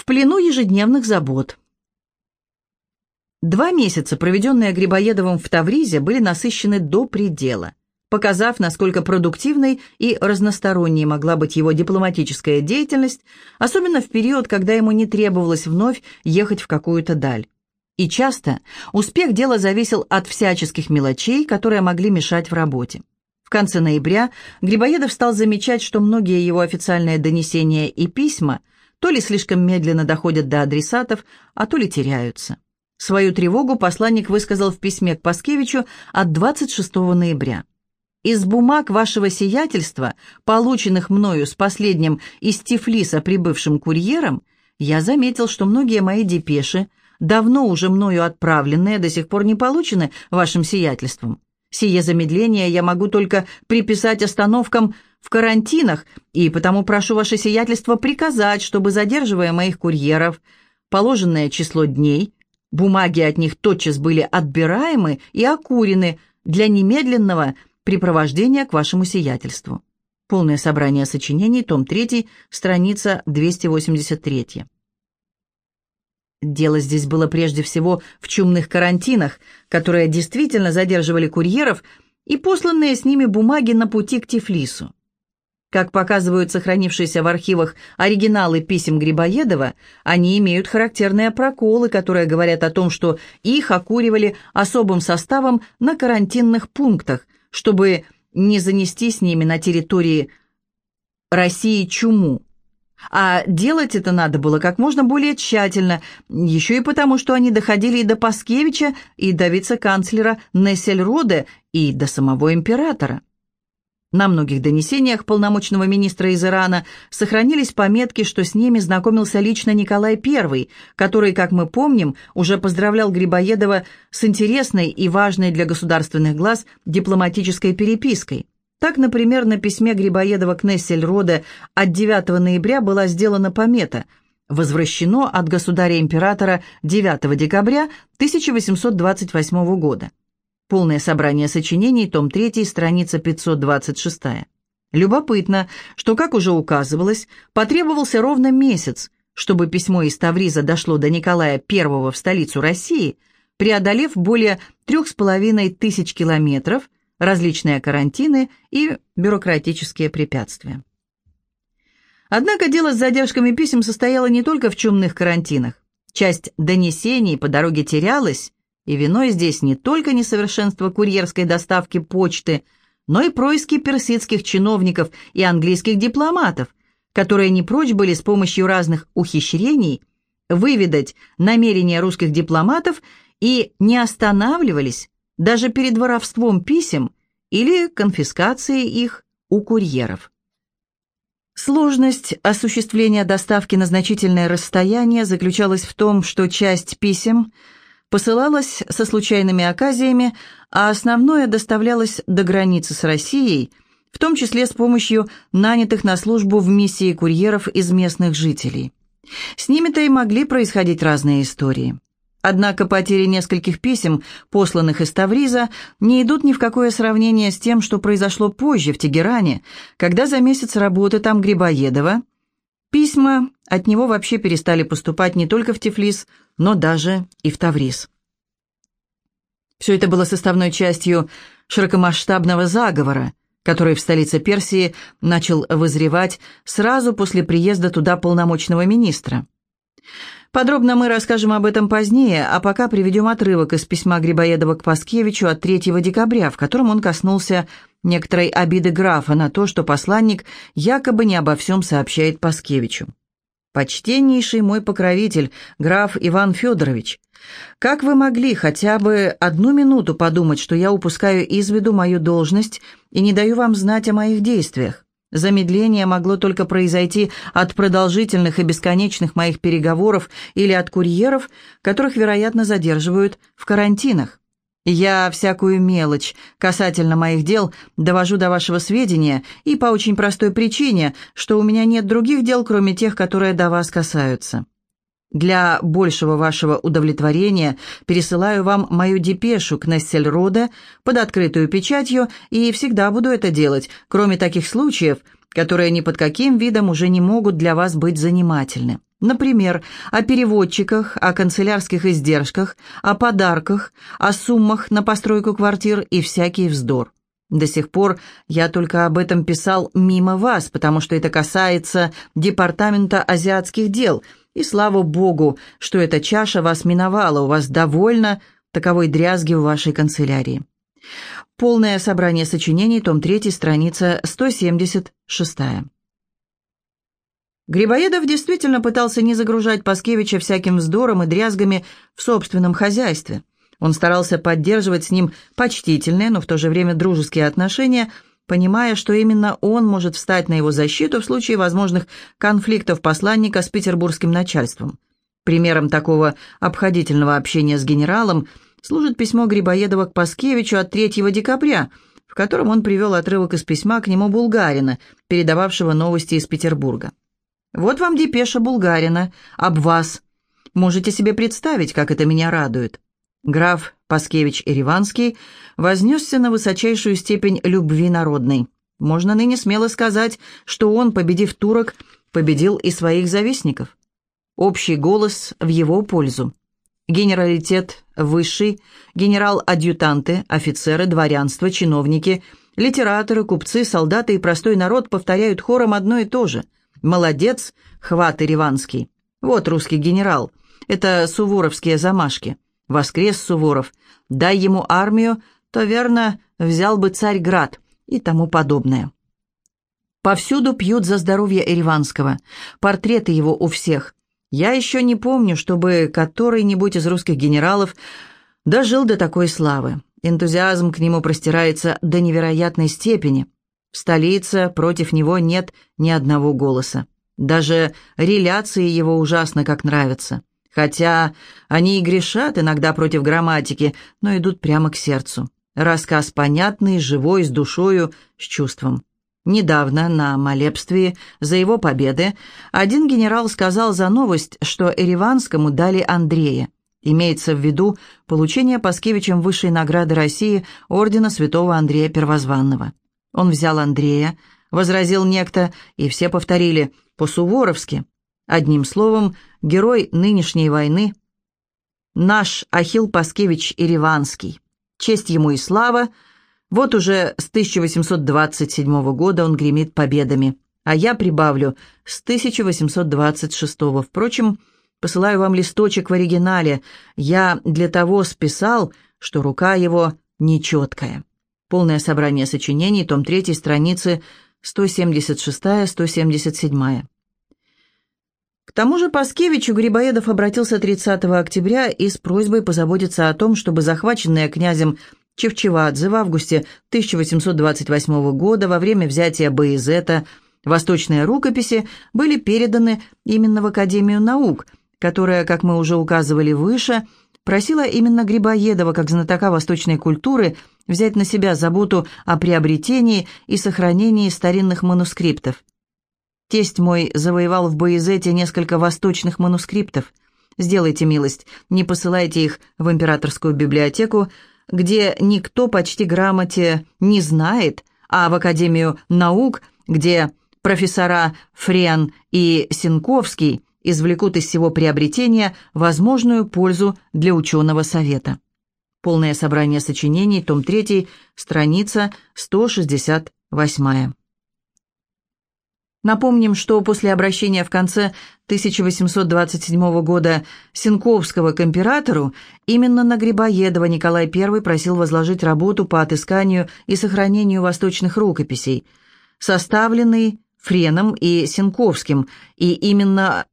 В плену ежедневных забот. Два месяца, проведенные Грибоедовым в Тавризе, были насыщены до предела, показав, насколько продуктивной и разносторонней могла быть его дипломатическая деятельность, особенно в период, когда ему не требовалось вновь ехать в какую-то даль. И часто успех дела зависел от всяческих мелочей, которые могли мешать в работе. В конце ноября Грибоедов стал замечать, что многие его официальные донесения и письма – то ли слишком медленно доходят до адресатов, а то ли теряются. Свою тревогу посланник высказал в письме к Паскевичу от 26 ноября. «Из бумаг вашего сиятельства, полученных мною с последним из Тифлиса прибывшим курьером, я заметил, что многие мои депеши, давно уже мною отправленные, до сих пор не получены вашим сиятельством. Сие замедление я могу только приписать остановкам в карантинах, и потому прошу ваше сиятельство приказать, чтобы, задерживая моих курьеров, положенное число дней, бумаги от них тотчас были отбираемы и окурены для немедленного припровождения к вашему сиятельству. Полное собрание сочинений, том 3, страница 283. Дело здесь было прежде всего в чумных карантинах, которые действительно задерживали курьеров и посланные с ними бумаги на пути к Тифлису. Как показывают сохранившиеся в архивах оригиналы писем Грибоедова, они имеют характерные проколы, которые говорят о том, что их окуривали особым составом на карантинных пунктах, чтобы не занести с ними на территории России чуму. А делать это надо было как можно более тщательно, еще и потому, что они доходили и до Паскевича, и до вице-канцлера Нессельроде, и до самого императора. На многих донесениях полномочного министра из Ирана сохранились пометки, что с ними знакомился лично Николай I, который, как мы помним, уже поздравлял Грибоедова с интересной и важной для государственных глаз дипломатической перепиской. Так, например, на письме Грибоедова к Нессельроде от 9 ноября была сделана помета «Возвращено от государя-императора 9 декабря 1828 года». Полное собрание сочинений, том 3, страница 526. Любопытно, что, как уже указывалось, потребовался ровно месяц, чтобы письмо из Тавриза дошло до Николая I в столицу России, преодолев более трех с половиной тысяч километров, различные карантины и бюрократические препятствия. Однако дело с задержками писем состояло не только в чумных карантинах. Часть донесений по дороге терялась, и виной здесь не только несовершенство курьерской доставки почты, но и происки персидских чиновников и английских дипломатов, которые не прочь были с помощью разных ухищрений выведать намерения русских дипломатов и не останавливались даже перед воровством писем или конфискацией их у курьеров. Сложность осуществления доставки на значительное расстояние заключалась в том, что часть писем – посылалось со случайными оказиями, а основное доставлялось до границы с Россией, в том числе с помощью нанятых на службу в миссии курьеров из местных жителей. С ними-то и могли происходить разные истории. Однако потери нескольких писем, посланных из Тавриза, не идут ни в какое сравнение с тем, что произошло позже в Тегеране, когда за месяц работы там Грибоедова письма от него вообще перестали поступать не только в Тифлис, но даже и в Таврис. Все это было составной частью широкомасштабного заговора, который в столице Персии начал вызревать сразу после приезда туда полномочного министра. Подробно мы расскажем об этом позднее, а пока приведем отрывок из письма Грибоедова к Паскевичу от 3 декабря, в котором он коснулся некоторой обиды графа на то, что посланник якобы не обо всем сообщает Паскевичу. «Почтеннейший мой покровитель, граф Иван Федорович, как вы могли хотя бы одну минуту подумать, что я упускаю из виду мою должность и не даю вам знать о моих действиях? Замедление могло только произойти от продолжительных и бесконечных моих переговоров или от курьеров, которых, вероятно, задерживают в карантинах. Я всякую мелочь касательно моих дел довожу до вашего сведения и по очень простой причине, что у меня нет других дел, кроме тех, которые до вас касаются. Для большего вашего удовлетворения пересылаю вам мою депешу к Нессельроде под открытую печатью и всегда буду это делать, кроме таких случаев, которые ни под каким видом уже не могут для вас быть занимательны. Например, о переводчиках, о канцелярских издержках, о подарках, о суммах на постройку квартир и всякий вздор. До сих пор я только об этом писал мимо вас, потому что это касается Департамента азиатских дел, и слава богу, что эта чаша вас миновала, у вас довольно таковой дрязги в вашей канцелярии. Полное собрание сочинений, том 3, страница 176. Грибоедов действительно пытался не загружать Паскевича всяким вздором и дрязгами в собственном хозяйстве. Он старался поддерживать с ним почтительные, но в то же время дружеские отношения, понимая, что именно он может встать на его защиту в случае возможных конфликтов посланника с петербургским начальством. Примером такого обходительного общения с генералом служит письмо Грибоедова к Паскевичу от 3 декабря, в котором он привел отрывок из письма к нему Булгарина, передававшего новости из Петербурга. Вот вам депеша Булгарина об вас. Можете себе представить, как это меня радует. Граф Паскевич Ириванский вознесся на высочайшую степень любви народной. Можно ныне смело сказать, что он, победив турок, победил и своих завистников. Общий голос в его пользу. Генералитет высший, генерал-адъютанты, офицеры, дворянство, чиновники, литераторы, купцы, солдаты и простой народ повторяют хором одно и то же – Молодец, хват Ириванский. Вот русский генерал. Это суворовские замашки. Воскрес Суворов. Дай ему армию, то верно взял бы Царьград и тому подобное. Повсюду пьют за здоровье Ириванского. Портреты его у всех. Я еще не помню, чтобы который-нибудь из русских генералов дожил до такой славы. Энтузиазм к нему простирается до невероятной степени. В столице против него нет ни одного голоса. Даже реляции его ужасно как нравятся. Хотя они и грешат иногда против грамматики, но идут прямо к сердцу. Рассказ понятный, живой, с душою, с чувством. Недавно на молебстве за его победы один генерал сказал за новость, что Эреванскому дали Андрея. Имеется в виду получение Паскевичем высшей награды России ордена святого Андрея Первозванного. Он взял Андрея, возразил некто, и все повторили по-суворовски. Одним словом, герой нынешней войны — наш Ахил Паскевич Ириванский. Честь ему и слава. Вот уже с 1827 года он гремит победами. А я прибавлю с 1826. Впрочем, посылаю вам листочек в оригинале. Я для того списал, что рука его нечеткая. Полное собрание сочинений, том 3, страницы 176-177. К тому же Паскевичу Грибоедов обратился 30 октября и с просьбой позаботиться о том, чтобы захваченные князем Чевчевадзе в августе 1828 года во время взятия Боязета восточные рукописи были переданы именно в Академию наук, которая, как мы уже указывали выше, просила именно Грибоедова, как знатока восточной культуры, взять на себя заботу о приобретении и сохранении старинных манускриптов. Тесть мой завоевал в Боязете несколько восточных манускриптов. Сделайте милость, не посылайте их в императорскую библиотеку, где никто почти грамоте не знает, а в Академию наук, где профессора Френ и Синковский извлекут из всего приобретения возможную пользу для ученого совета. Полное собрание сочинений, том 3, страница 168. Напомним, что после обращения в конце 1827 года Синковского к императору именно на Грибоедова Николай I просил возложить работу по отысканию и сохранению восточных рукописей, составленный Френом и Синковским, и именно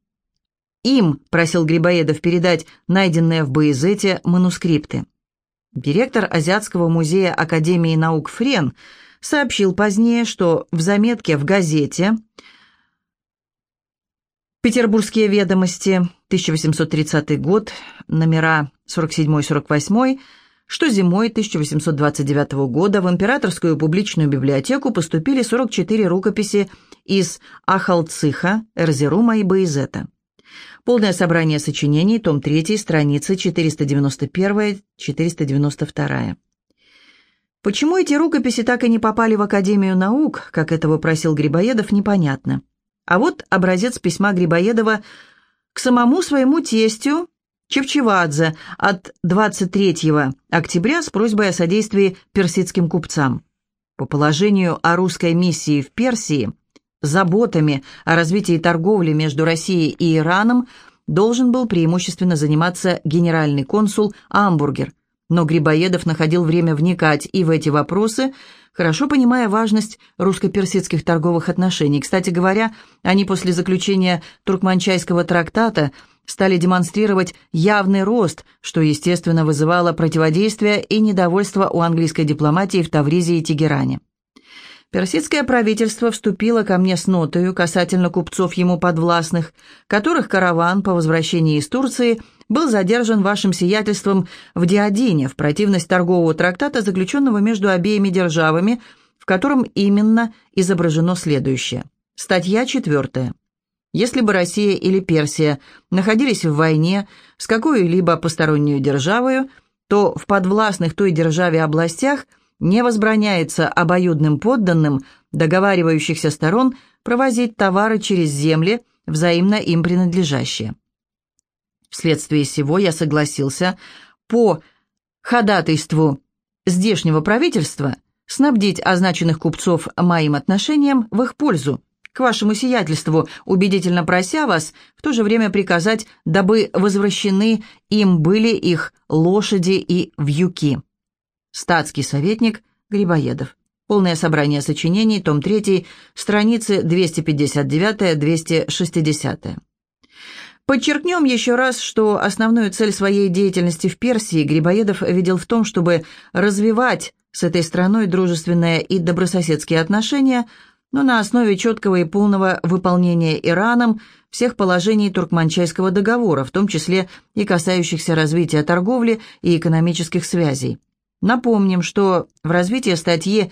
им просил Грибоедов передать найденные в Боязете манускрипты. Директор Азиатского музея Академии наук Френ сообщил позднее, что в заметке в газете «Петербургские ведомости», 1830 год, номера 47-48, что зимой 1829 года в Императорскую публичную библиотеку поступили 44 рукописи из Ахалцыха, Эрзерума и Баизета. Полное собрание сочинений, том 3, страницы 491-492. Почему эти рукописи так и не попали в Академию наук, как этого просил Грибоедов, непонятно. А вот образец письма Грибоедова к самому своему тестю Чевчевадзе от 23 октября с просьбой о содействии персидским купцам. По положению о русской миссии в Персии, заботами о развитии торговли между Россией и Ираном должен был преимущественно заниматься генеральный консул Амбургер, но Грибоедов находил время вникать и в эти вопросы, хорошо понимая важность русско-персидских торговых отношений. Кстати говоря, они после заключения Туркманчайского трактата стали демонстрировать явный рост, что, естественно, вызывало противодействие и недовольство у английской дипломатии в Тавризе и Тегеране. Персидское правительство вступило ко мне с нотою касательно купцов ему подвластных, которых караван по возвращении из Турции был задержан вашим сиятельством в Диадине в противность торгового трактата, заключенного между обеими державами, в котором именно изображено следующее. Статья 4. Если бы Россия или Персия находились в войне с какой-либо посторонней державой, то в подвластных той державе областях – не возбраняется обоюдным подданным договаривающихся сторон провозить товары через земли, взаимно им принадлежащие. Вследствие сего я согласился по ходатайству здешнего правительства снабдить означенных купцов моим отношением в их пользу, к вашему сиятельству, убедительно прося вас, в то же время приказать, дабы возвращены им были их лошади и вьюки. Статский советник Грибоедов. Полное собрание сочинений, том 3, страницы 259-260. Подчеркнем еще раз, что основную цель своей деятельности в Персии Грибоедов видел в том, чтобы развивать с этой страной дружественные и добрососедские отношения, но на основе четкого и полного выполнения Ираном всех положений Туркманчайского договора, в том числе и касающихся развития торговли и экономических связей. Напомним, что в развитии статьи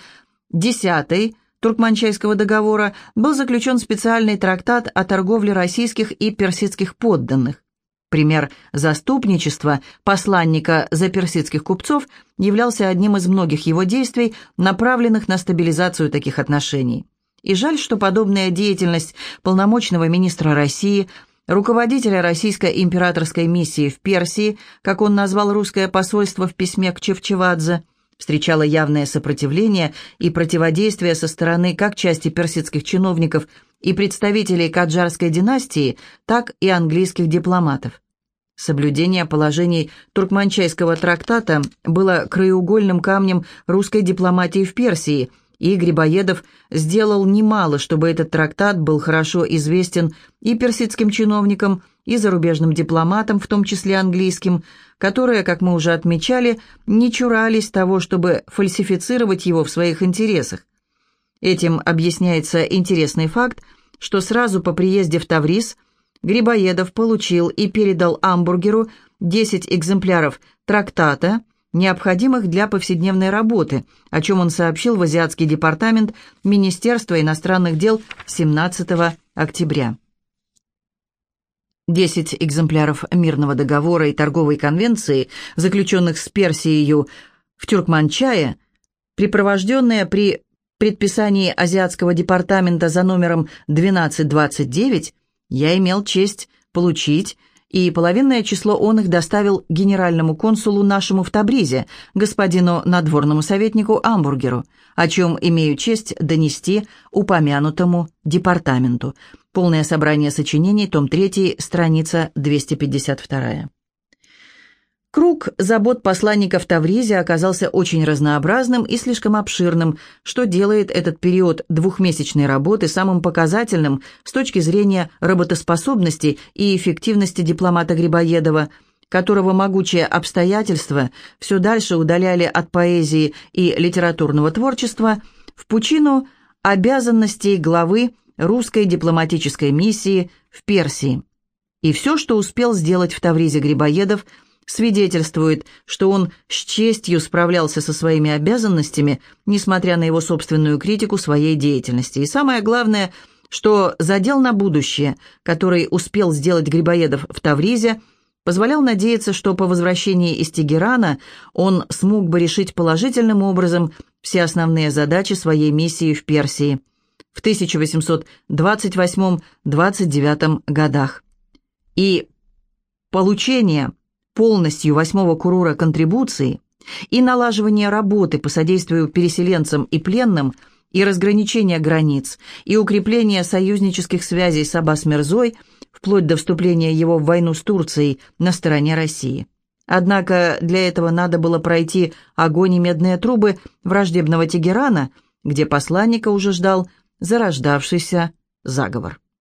10 Туркманчайского договора был заключен специальный трактат о торговле российских и персидских подданных. Пример заступничества посланника за персидских купцов являлся одним из многих его действий, направленных на стабилизацию таких отношений. И жаль, что подобная деятельность полномочного министра России – руководителя российской императорской миссии в Персии, как он назвал русское посольство в письме к Чевчевадзе, встречало явное сопротивление и противодействие со стороны как части персидских чиновников и представителей Каджарской династии, так и английских дипломатов. Соблюдение положений Туркманчайского трактата было краеугольным камнем русской дипломатии в Персии – и Грибоедов сделал немало, чтобы этот трактат был хорошо известен и персидским чиновникам, и зарубежным дипломатам, в том числе английским, которые, как мы уже отмечали, не чурались того, чтобы фальсифицировать его в своих интересах. Этим объясняется интересный факт, что сразу по приезде в Таврис Грибоедов получил и передал Амбургеру 10 экземпляров трактата – необходимых для повседневной работы, о чем он сообщил в Азиатский департамент Министерства иностранных дел 17 октября. Десять экземпляров мирного договора и торговой конвенции, заключенных с Персией в Тюркманчае, припровожденные при предписании Азиатского департамента за номером 1229, я имел честь получить и половинное число он их доставил генеральному консулу нашему в Табризе, господину надворному советнику Амбургеру, о чем имею честь донести упомянутому департаменту. Полное собрание сочинений, том 3, страница 252. Круг забот посланника в Тавризе оказался очень разнообразным и слишком обширным, что делает этот период двухмесячной работы самым показательным с точки зрения работоспособности и эффективности дипломата Грибоедова, которого могучие обстоятельства все дальше удаляли от поэзии и литературного творчества в пучину обязанностей главы русской дипломатической миссии в Персии. И все, что успел сделать в Тавризе Грибоедов – свидетельствует, что он с честью справлялся со своими обязанностями, несмотря на его собственную критику своей деятельности. И самое главное, что задел на будущее, который успел сделать Грибоедов в Тавризе, позволял надеяться, что по возвращении из Тегерана он смог бы решить положительным образом все основные задачи своей миссии в Персии в 1828-29 годах. и получение полностью восьмого курура контрибуции и налаживание работы по содействию переселенцам и пленным и разграничение границ и укрепление союзнических связей с Аббас Мерзой вплоть до вступления его в войну с Турцией на стороне России. Однако для этого надо было пройти огонь и медные трубы враждебного Тегерана, где посланника уже ждал зарождавшийся заговор.